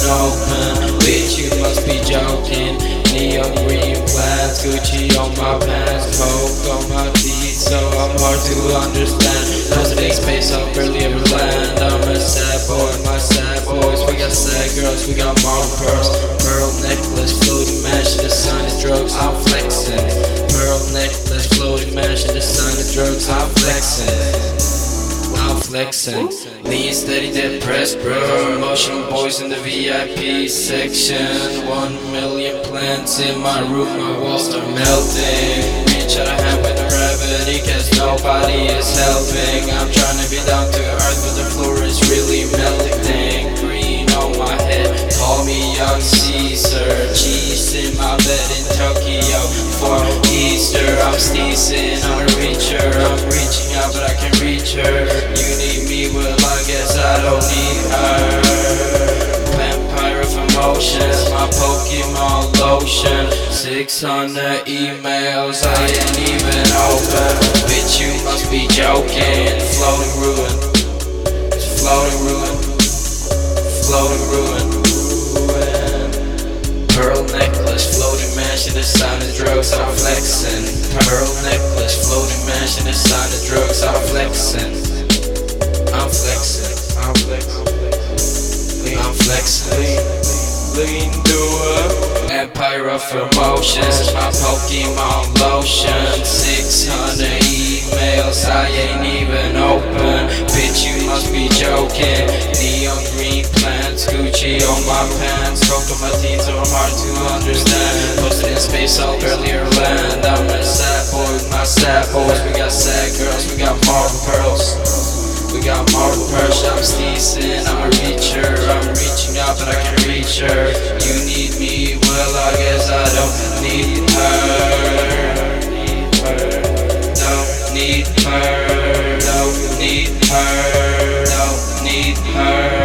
open Bitch you must be joking. Neon green plants Gucci on my pants Coke on my teeth So I'm hard to understand. Positive space I barely ever land I'm a sad boy, my sad boys. We got sad girls, we got marble pearls. Pearl necklace, floating mansion, the sign of drugs. I'm flexing. Pearl necklace, floating mansion, the sign of drugs. I'm flexing flexing. Lean steady, depressed, bro. Emotional boys in the VIP section. One million plants in my room, my walls are melting. Reach out a hand with gravity, cause nobody is helping. I'm trying to be down to earth, but the floor is really melting. Green on my head, call me young Caesar. Cheese in my bed in Tokyo for Easter. I'm sneezing, I'm a reacher. I'm reaching out, but I can't reach her. You Pokemon lotion. 600 emails, I ain't even open. Bitch, you must be joking. Floating ruin, floating ruin, floating ruin. Pearl necklace, floating mansion, the sign of drugs, I'm Lean to a empire of emotions. My Pokemon lotion. 600 emails, I ain't even open. Bitch, you must be joking. Neon green plants, Gucci on my pants. Coke on my teeth, so I'm hard to understand. Posted in space, I'll barely land. I'm a sad boy with my sad boys. We got sad girls, we got marble pearls. We got marble pearls, I'm sneezing, I'm a reacher. I'm reaching out, but I can't reach her. You need me, well, I guess I don't need her. Don't need her, don't need her, don't need her.